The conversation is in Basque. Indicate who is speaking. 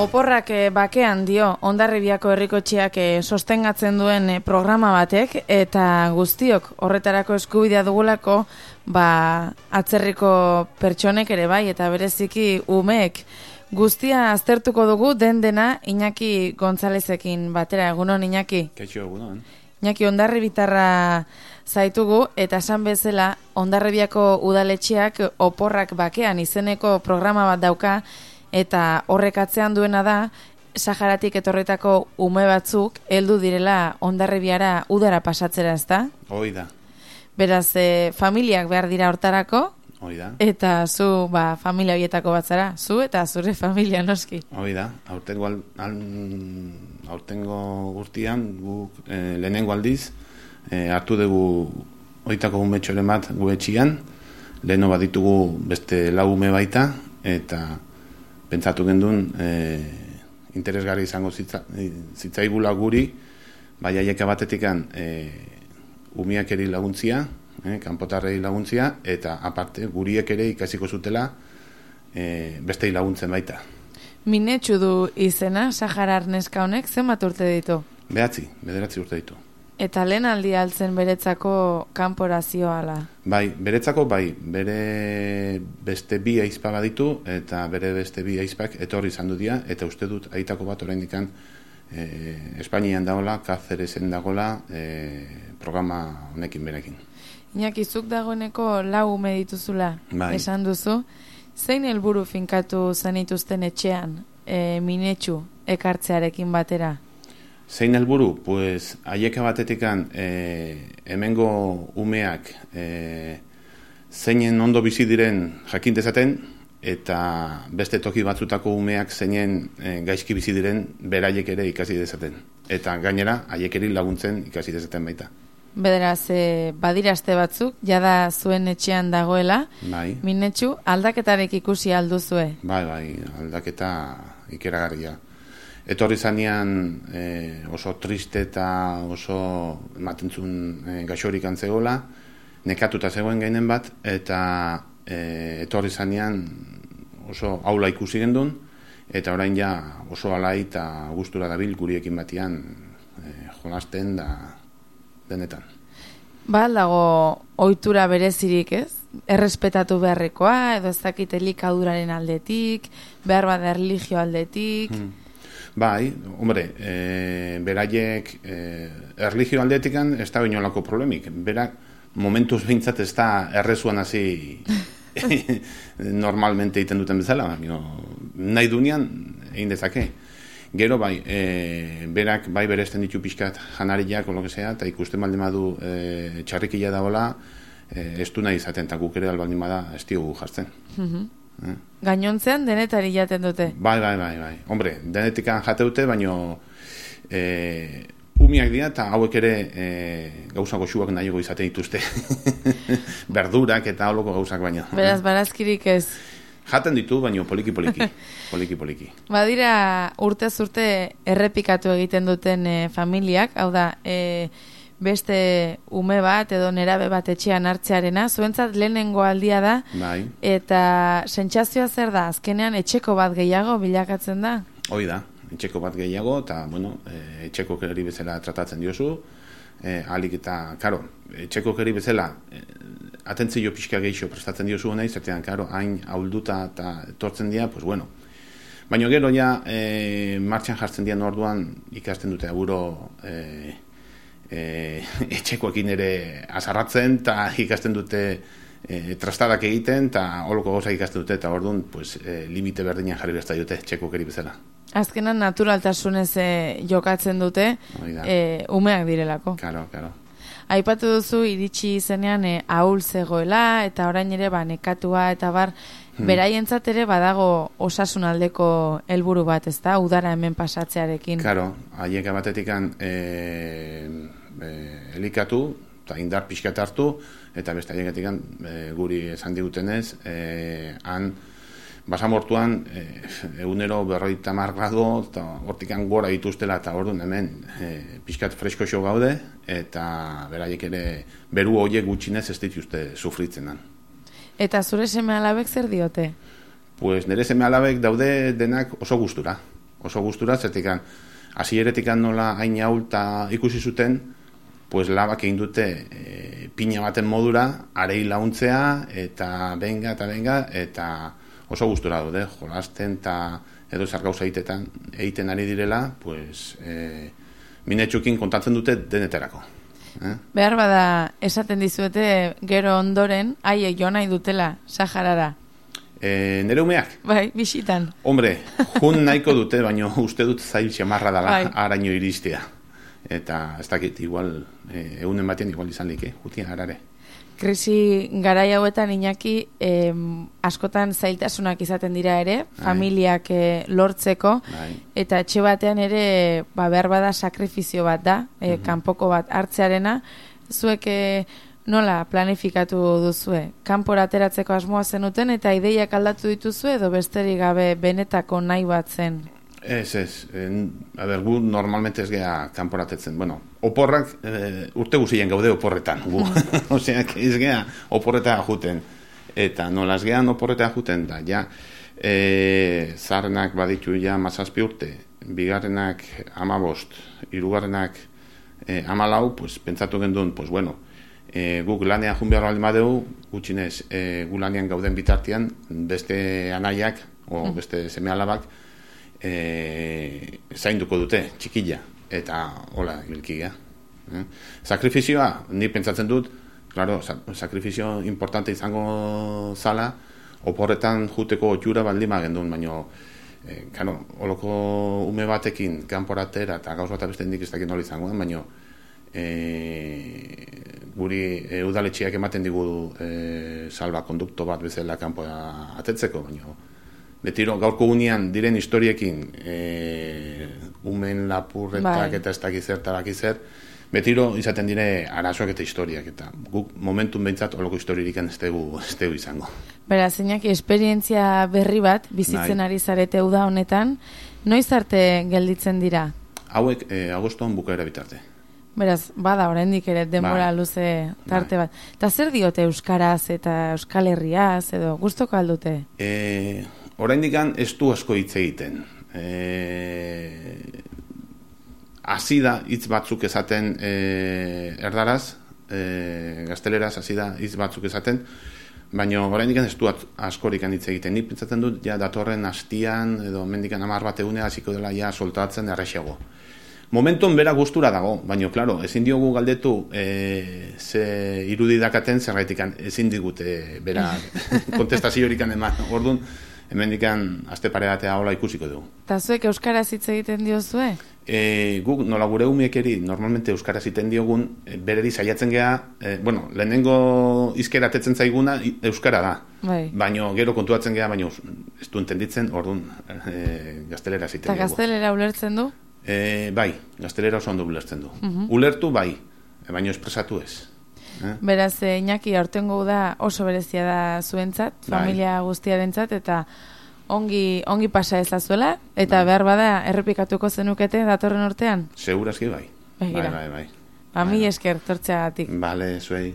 Speaker 1: Oporrak eh, bakean dio ondarribiako herrikotxeak eh, sostengatzen duen eh, programa batek eta guztiok horretarako eskubidea dugulako ba, atzerriko pertsonek ere bai eta bereziki umeek guztia aztertuko dugu den dena Iñaki Gonzalezekin batera egunon Iñaki.
Speaker 2: Kaixo egunon.
Speaker 1: Iñaki ondarribitarra zaitugu eta esan bezala ondarribiako udaletxeak oporrak bakean izeneko programa bat dauka eta horrek atzean duena da Saharatik etorretako ume batzuk heldu direla ondarribiara udara pasatzera, ezta?
Speaker 2: Hoi da.
Speaker 1: Beraz, e, familiak behar dira hortarako,
Speaker 2: Hoi da.
Speaker 1: eta zu ba, familia horietako bat zara, zu eta zure familia noski.
Speaker 2: Hoi da. Aurtengo, al, al, aurtengo gurtian, guk e, lehenengo aldiz, e, hartu dugu oitako umetxoren bat gu etxian, leheno bat ditugu beste lau ume baita, eta pentsatu gendun e, interesgarri izango zitza, zitzaigula guri, bai aieka batetikan e, umiak eri laguntzia, e, kanpotarrei laguntzia, eta aparte guriek ere ikasiko zutela e, bestei laguntzen baita.
Speaker 1: Minetxu du izena, Saharar neska honek, zenbat urte ditu?
Speaker 2: Behatzi, bederatzi urte ditu.
Speaker 1: Eta lehen aldi altzen beretzako kanporazioa ala.
Speaker 2: Bai, beretzako bai, bere beste bi aizpa baditu eta bere beste bi aizpak etorri izan du dira eta uste dut aitako bat oraindik e, Espainian dagola, Cáceresen dagola e, programa honekin berekin.
Speaker 1: Iñaki, zuk dagoeneko lau ume dituzula,
Speaker 2: Bai.
Speaker 1: esan duzu. Zein helburu finkatu zenituzten etxean, e, minetxu, ekartzearekin batera?
Speaker 2: Zein helburu, pues haieka batetikan e, hemengo umeak e, zeinen ondo bizi diren jakin dezaten eta beste toki batzutako umeak zeinen e, gaizki bizi diren beraiek ere ikasi dezaten. Eta gainera haiekeri laguntzen ikasi dezaten baita.
Speaker 1: Bederaz, e, badirazte batzuk, jada zuen etxean dagoela,
Speaker 2: Bai,
Speaker 1: minetxu, aldaketarek ikusi alduzue.
Speaker 2: bai, bai, aldaketa ikeragarria. Etorri zanean e, oso triste eta oso ematen zuen e, gaxorik antzegola, nekatuta zegoen gainen bat, eta e, etorri zanean oso aula ikusi gendun, eta orain ja oso alai eta gustura dabil guriekin batian e, jolasten da denetan.
Speaker 1: Ba, dago ohitura berezirik, ez? Errespetatu beharrekoa, edo ez dakit elikaduraren aldetik, behar bada erligio aldetik.
Speaker 2: Hmm. Bai, hombre, e, beraiek e, erligio aldetikan ez da inolako problemik. Berak momentuz behintzat ez da errezuan hasi normalmente egiten duten bezala, baina nahi dunean egin dezake. Gero bai, e, berak bai beresten ditu pixkat janariak, o lo que sea, eta ikusten baldin badu e, txarrikila dagoela, e, ez du nahi izaten, eta guk ere albaldin bada ez diogu jartzen.
Speaker 1: Mhm.
Speaker 2: Eh?
Speaker 1: Gainontzean denetari jaten dute.
Speaker 2: Bai, bai, bai, bai. Hombre, denetikan jateute, baino e, umiak dira eta hauek ere e, gauza goxuak nahiago izaten dituzte. Berdurak eta holoko gauzak baino.
Speaker 1: Beraz, barazkirik ez.
Speaker 2: Jaten ditu, baino poliki poliki. Poliki poliki.
Speaker 1: Badira urte urte errepikatu egiten duten e, familiak, hau da, e, beste ume bat edo nerabe bat etxean hartzearena, zuentzat lehenengo aldia da,
Speaker 2: Bai,
Speaker 1: eta sentsazioa zer da, azkenean etxeko bat gehiago bilakatzen da?
Speaker 2: hoi da. Etxeko bat gehiago, eta, bueno, e, etxeko keri bezala tratatzen diozu, e, alik eta, karo, etxeko keri bezala, e, atentzio pixka gehiago prestatzen diozu honai, zertean, karo, hain haulduta eta etortzen dira, pues bueno, Baina gero ja e, martxan jartzen dian orduan ikasten dute aguro e, e, etxekoekin ere azarratzen eta ikasten dute e, trastadak egiten eta holoko gauza ikasten dute eta orduan pues, e, limite berdinan jarri besta dute etxekokeri bezala.
Speaker 1: Azkenan naturaltasunez e, jokatzen dute e, umeak direlako.
Speaker 2: Karo, karo.
Speaker 1: Aipatu duzu iritsi izenean e, ahul zegoela eta orain ere ba nekatua eta bar
Speaker 2: Hmm.
Speaker 1: beraientzat ere badago osasun aldeko helburu bat, ezta? Udara hemen pasatzearekin.
Speaker 2: Karo, haiek batetikan e, e, elikatu eta indar pixkat hartu eta beste haiekatikan e, guri esan digutenez e, han basamortuan e, egunero berroita mar grado eta hortikan gora dituztela eta orduan hemen e, pixkat freskoxo gaude eta beraiek ere beru horiek gutxinez ez dituzte sufritzen han.
Speaker 1: Eta zure seme alabek zer diote?
Speaker 2: Pues nire seme alabek daude denak oso gustura. oso gustura, zertikan, hasieretikan nola hain eta ikusi zuten, pues labak egin dute e, pina baten modura, arei launtzea, eta benga, eta benga, eta oso gustura dute, jolasten, eta edo zer gauza egitetan, egiten ari direla, pues, e, minetxukin kontatzen dute deneterako.
Speaker 1: Eh? Behar bada, esaten dizuete gero ondoren, aie jo nahi dutela, Saharara.
Speaker 2: E, nere umeak?
Speaker 1: Bai, bisitan.
Speaker 2: Hombre, jun nahiko dute, baina uste dut zail xamarra dela, bai. araño iristea. Eta ez dakit, igual, e, egunen batean igual izan like, jutia harare.
Speaker 1: Krisi garai hauetan inaki eh, askotan zailtasunak izaten dira ere, Ai. familiak eh, lortzeko, Ai. eta etxe batean ere ba, behar bada sakrifizio bat da, eh, mhm. kanpoko bat hartzearena, zuek eh, nola planifikatu duzue? Kanpora ateratzeko asmoa zenuten eta ideiak aldatu dituzue edo besterik gabe benetako nahi bat zen?
Speaker 2: Ez, ez. En, a ber, gu normalmente ez gea kanporatetzen. Bueno, oporrak e, urte guzien gaude oporretan. Gu. Osea, ez gea oporretan juten. Eta nola ez gean oporretan juten da. Ja, e, zarrenak baditu ja mazazpi urte. Bigarrenak amabost. Irugarrenak e, amalau, pues, pentsatu gendun, pues, bueno, e, guk lanean jun behar baldin badeu, gutxinez, e, gu lanean gauden bitartian, beste anaiak, o mm. beste seme alabak, e, zainduko dute, txikila, eta hola, ilkia. Eh? Sakrifizioa, ni pentsatzen dut, claro, sakrifizio importante izango zala, oporretan juteko otxura baldima gendun, baino, e, kano, holoko ume batekin kanporatera eta gauz bat abeste ez dakit nola izango, baino, e, guri e, udaletxiak ematen digu e, salba kondukto bat bezala kanpoa atetzeko, baino, betiro gaurko gunean diren historiekin e, umen lapurretak bai. eta ez dakiz zer, betiro izaten dire arazoak eta historiak, eta guk momentum behintzat oloko historirik ez dugu, izango.
Speaker 1: Bera, zeinak esperientzia berri bat bizitzen bai. ari zarete uda honetan, noiz arte gelditzen dira?
Speaker 2: Hauek e, agostoan bukaera bitarte.
Speaker 1: Beraz, bada oraindik ere denbora bai. luze tarte bai. bat. Eta zer diote euskaraz eta euskal herriaz edo gustoko aldute?
Speaker 2: Eh, oraindik ez du asko hitz egiten. E, hasi da hitz batzuk esaten e, erdaraz, e, gazteleraz hasi da hitz batzuk esaten, baina oraindik ez du askorik hitz egiten. Ni pentsatzen dut ja datorren hastian edo mendikan 10 bat egune hasiko dela ja soltatzen erresago. Momenton bera gustura dago, baina, klaro, ezin diogu galdetu e, ze irudi dakaten zergaitik ezin digute bera kontestazio horikan eman. Orduan, hemen dikan azte pare batea hola ikusiko dugu.
Speaker 1: Eta zuek Euskaraz hitz egiten diozue?
Speaker 2: E, guk nola gure humiekeri normalmente Euskaraz egiten diogun e, bereri saiatzen gea, e, bueno, lehenengo izkera tetzen zaiguna Euskara da. Bai. Baina gero kontuatzen gea, baina ez du entenditzen, orduan e, gaztelera ziten
Speaker 1: Eta gaztelera ulertzen du?
Speaker 2: E, bai, gaztelera oso ondo ulertzen du. Uh Ulertu bai, e, baina espresatu ez.
Speaker 1: Eh? Beraz, eh, Iñaki, aurtengo da oso berezia da zuentzat, bai. familia guztiarentzat eta ongi ongi pasa ezazuela eta bai. behar bada errepikatuko zenukete datorren urtean.
Speaker 2: Segurazki bai.
Speaker 1: Bai, bai, bai. bai. Ba, mi esker tortzeagatik.
Speaker 2: Vale, zuei.